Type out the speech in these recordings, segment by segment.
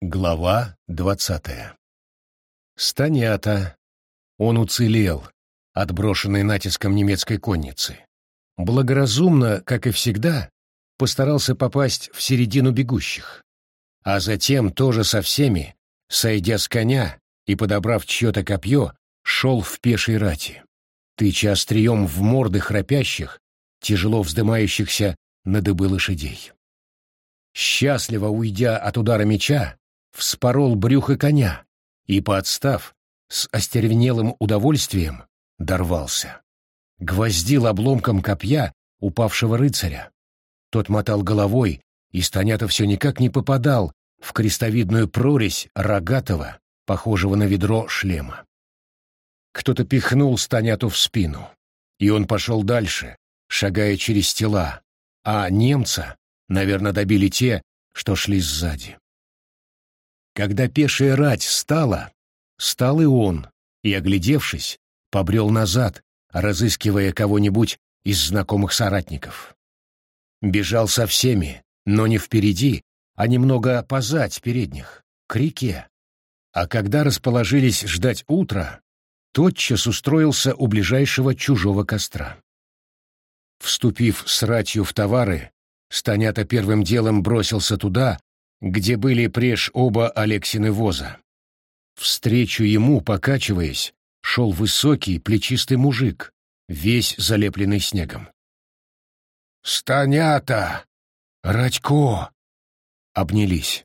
Глава двадцатая Станята. Он уцелел, отброшенный натиском немецкой конницы. Благоразумно, как и всегда, постарался попасть в середину бегущих. А затем тоже со всеми, сойдя с коня и подобрав чье-то копье, шел в пешей рати. Тыча острием в морды храпящих, тяжело вздымающихся на дыбы лошадей. Счастливо уйдя от удара меча, вспорол брюхо коня и, подстав, с остервенелым удовольствием дорвался. Гвоздил обломком копья упавшего рыцаря. Тот мотал головой, и Станята все никак не попадал в крестовидную прорезь рогатого, похожего на ведро шлема. Кто-то пихнул Станяту в спину, и он пошел дальше, шагая через тела, а немца, наверное, добили те, что шли сзади. Когда пешая рать стала, стал и он, и, оглядевшись, побрел назад, разыскивая кого-нибудь из знакомых соратников. Бежал со всеми, но не впереди, а немного позать передних, к реке. А когда расположились ждать утра, тотчас устроился у ближайшего чужого костра. Вступив с ратью в товары, Станята первым делом бросился туда, где были преж оба Алексины воза. Встречу ему, покачиваясь, шел высокий, плечистый мужик, весь залепленный снегом. «Станята! Радько!» Обнялись.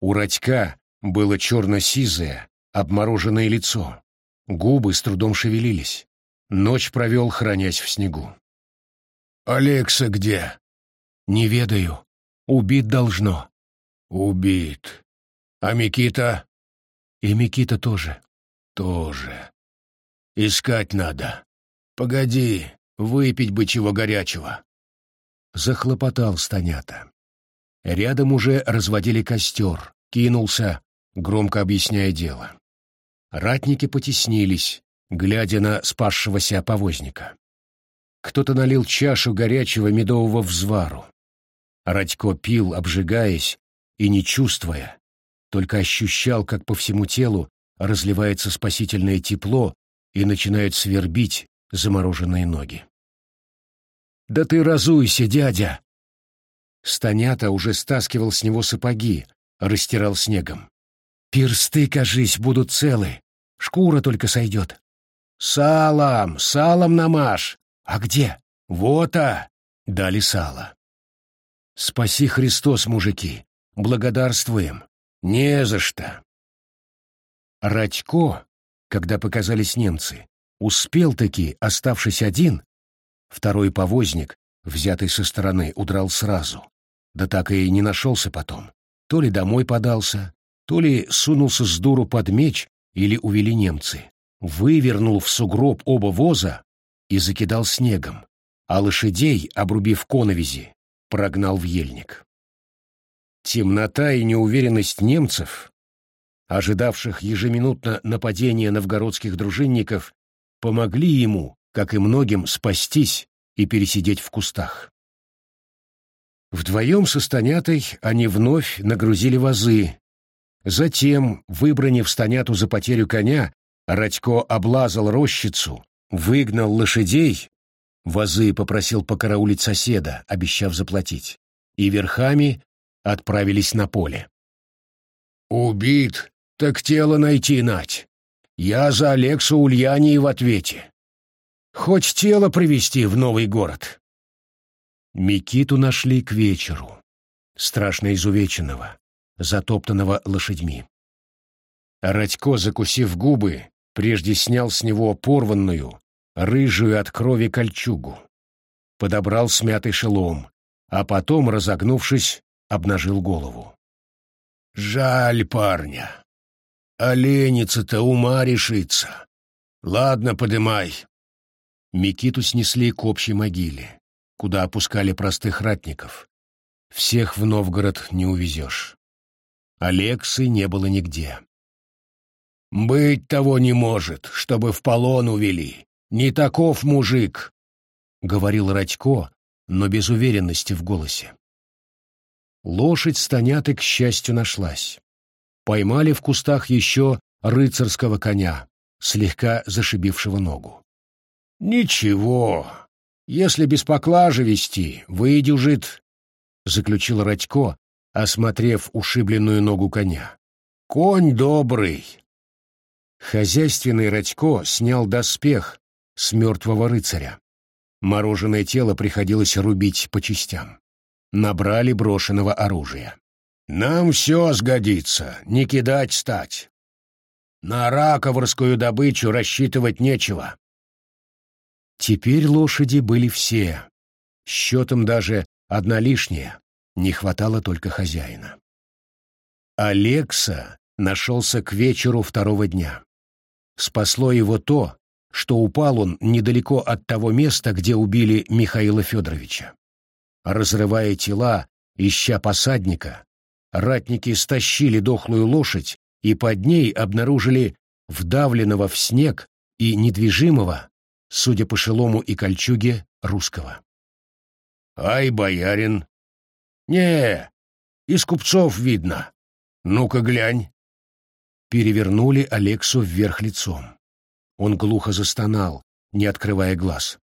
У Радька было черно-сизое, обмороженное лицо. Губы с трудом шевелились. Ночь провел, хранясь в снегу. «Алекса где?» «Не ведаю. Убит должно. Убит. А Микита? И Микита тоже. Тоже. Искать надо. Погоди, выпить бы чего горячего. Захлопотал Станята. Рядом уже разводили костер. Кинулся, громко объясняя дело. Ратники потеснились, глядя на спасшегося повозника. Кто-то налил чашу горячего медового взвару. Радько пил, обжигаясь, и не чувствуя, только ощущал, как по всему телу разливается спасительное тепло и начинают свербить замороженные ноги. «Да ты разуйся, дядя!» Станята уже стаскивал с него сапоги, растирал снегом. «Персты, кажись, будут целы, шкура только сойдет». «Салом, салом намажь!» «А где?» «Вот-а!» — дали сало. «Спаси Христос, мужики! Благодарствуем. Не за что. Радько, когда показались немцы, успел-таки, оставшись один, второй повозник, взятый со стороны, удрал сразу. Да так и не нашелся потом. То ли домой подался, то ли сунулся с дуру под меч, или увели немцы. Вывернул в сугроб оба воза и закидал снегом, а лошадей, обрубив коновизи, прогнал в ельник. Темнота и неуверенность немцев, ожидавших ежеминутно нападения новгородских дружинников, помогли ему, как и многим, спастись и пересидеть в кустах. Вдвоем со Станятой они вновь нагрузили вазы. Затем, выбранив Станяту за потерю коня, Радько облазал рощицу, выгнал лошадей, вазы попросил покараулить соседа, обещав заплатить, и верхами отправились на поле. «Убит, так тело найти нать. Я за Алексу Ульяни в ответе. Хоть тело привезти в новый город». Микиту нашли к вечеру, страшно изувеченного, затоптанного лошадьми. Радько, закусив губы, прежде снял с него порванную, рыжую от крови кольчугу, подобрал смятый шелом, а потом, разогнувшись, обнажил голову. «Жаль парня. Оленится-то ума решится. Ладно, подымай». Микиту снесли к общей могиле, куда опускали простых ратников. Всех в Новгород не увезешь. Алексы не было нигде. «Быть того не может, чтобы в полон увели. Не таков мужик», — говорил Радько, но без уверенности в голосе. Лошадь Станяты, к счастью, нашлась. Поймали в кустах еще рыцарского коня, слегка зашибившего ногу. «Ничего, если без поклажи вести, выдюжит», — заключил Радько, осмотрев ушибленную ногу коня. «Конь добрый». Хозяйственный Радько снял доспех с мертвого рыцаря. Мороженое тело приходилось рубить по частям. Набрали брошенного оружия. «Нам все сгодится, не кидать стать. На раковарскую добычу рассчитывать нечего». Теперь лошади были все. Счетом даже одна лишняя. Не хватало только хозяина. Алекса нашелся к вечеру второго дня. Спасло его то, что упал он недалеко от того места, где убили Михаила Федоровича. Разрывая тела, ища посадника, ратники стащили дохлую лошадь и под ней обнаружили вдавленного в снег и недвижимого, судя по шелому и кольчуге, русского. «Ай, боярин!» «Не, из купцов видно. Ну-ка глянь!» Перевернули Алексу вверх лицом. Он глухо застонал, не открывая глаз.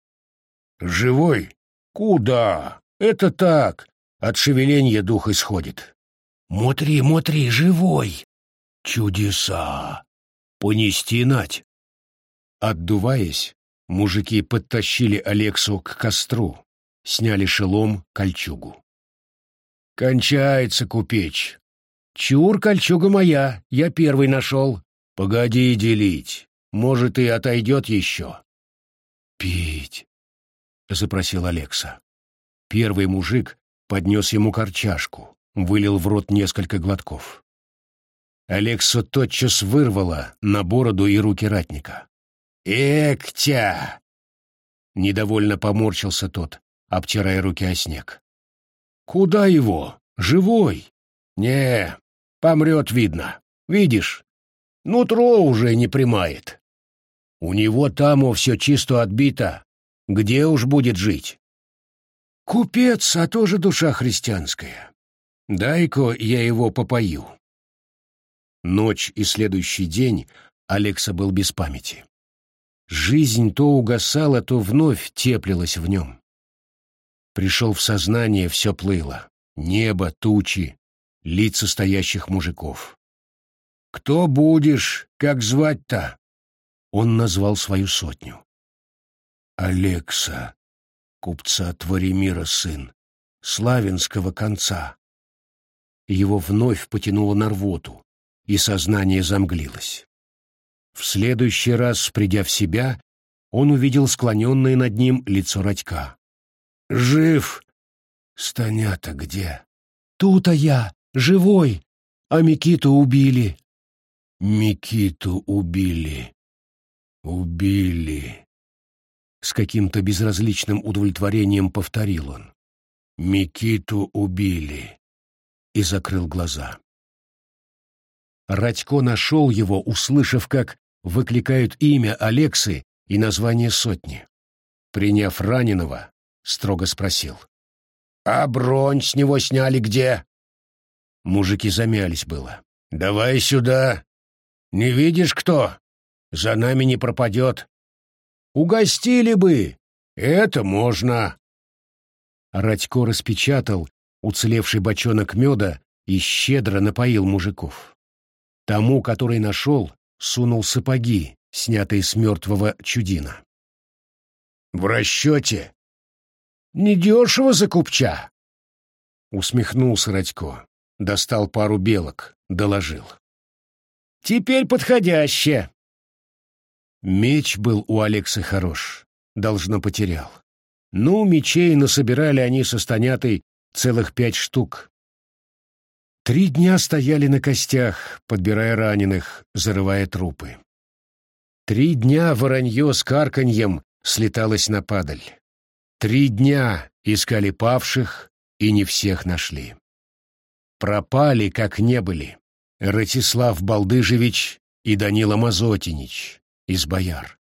«Живой? Куда? Это так, от шевеленья дух исходит». «Мотри, мотри, живой!» «Чудеса! Понести нать!» Отдуваясь, мужики подтащили Алексу к костру, сняли шелом, кольчугу. «Кончается купечь!» «Чур, кольчуга моя, я первый нашел!» «Погоди делить!» Может, и отойдет еще. «Пить», — запросил Алекса. Первый мужик поднес ему корчашку, вылил в рот несколько глотков. Алексу тотчас вырвало на бороду и руки ратника. «Эктя!» Недовольно поморщился тот, обтирая руки о снег. «Куда его? Живой?» «Не, помрет, видно. Видишь, Нутро уже не примает. У него там все чисто отбито. Где уж будет жить? Купец, а тоже душа христианская. Дай-ка я его попою. Ночь и следующий день Алекса был без памяти. Жизнь то угасала, то вновь теплилась в нем. Пришел в сознание, все плыло. Небо, тучи, лица стоящих мужиков. «Кто будешь? Как звать-то?» Он назвал свою сотню. «Алекса, купца Творимира сын, славянского конца». Его вновь потянуло на рвоту, и сознание замглилось. В следующий раз, придя в себя, он увидел склоненное над ним лицо Радька. «Жив! Станята где?» «Тут-то я, живой, а Микиту убили». Микиту убили. Убили. С каким-то безразличным удовлетворением повторил он. Микиту убили. И закрыл глаза. Радько нашел его, услышав, как выкликают имя Алексы и название сотни. Приняв раненого, строго спросил. «А бронь с него сняли где?» Мужики замялись было. «Давай сюда!» Не видишь кто? За нами не пропадет. Угостили бы. Это можно. Радько распечатал уцелевший бочонок меда и щедро напоил мужиков. Тому, который нашел, сунул сапоги, снятые с мертвого чудина. «В расчете? Недешево за купча!» Усмехнулся Радько, достал пару белок, доложил. Теперь подходяще. Меч был у Алекса хорош. Должно, потерял. Ну, мечей насобирали они со Станятой целых пять штук. Три дня стояли на костях, подбирая раненых, зарывая трупы. Три дня воронье с карканьем слеталось на падаль. Три дня искали павших и не всех нашли. Пропали, как не были. Ратислав Балдыжевич и Данила Мазотинич из бояр.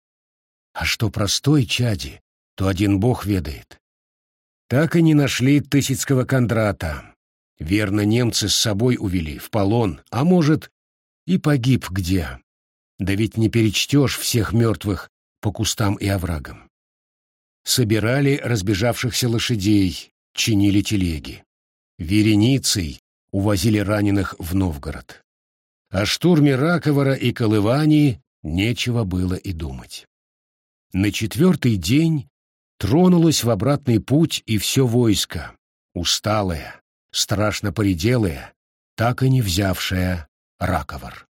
А что простой чади, то один бог ведает. Так и не нашли Тысяцкого Кондрата. Верно, немцы с собой увели, в полон, а может, и погиб где. Да ведь не перечтешь всех мертвых по кустам и оврагам. Собирали разбежавшихся лошадей, чинили телеги. Вереницей увозили раненых в Новгород. О штурме Раковара и Колывани нечего было и думать. На четвертый день тронулось в обратный путь и все войско, усталое, страшно поределое, так и не взявшее Раковар.